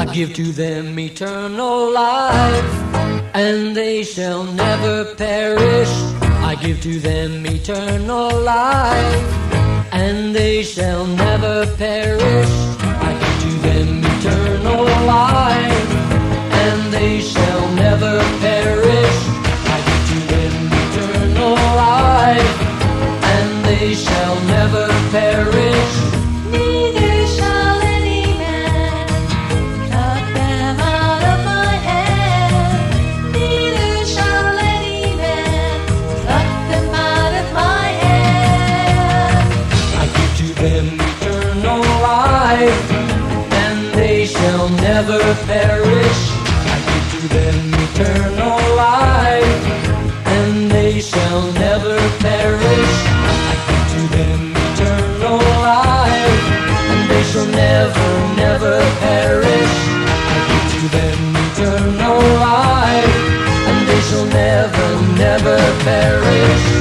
I give to them eternal life, and they shall never perish. I give to them eternal life, and they shall never perish. them eternal life, and they shall never perish. I give to them eternal life, and they shall never perish. I give to them eternal life, and they shall never, never perish. I give to them eternal life, and they shall never, never perish.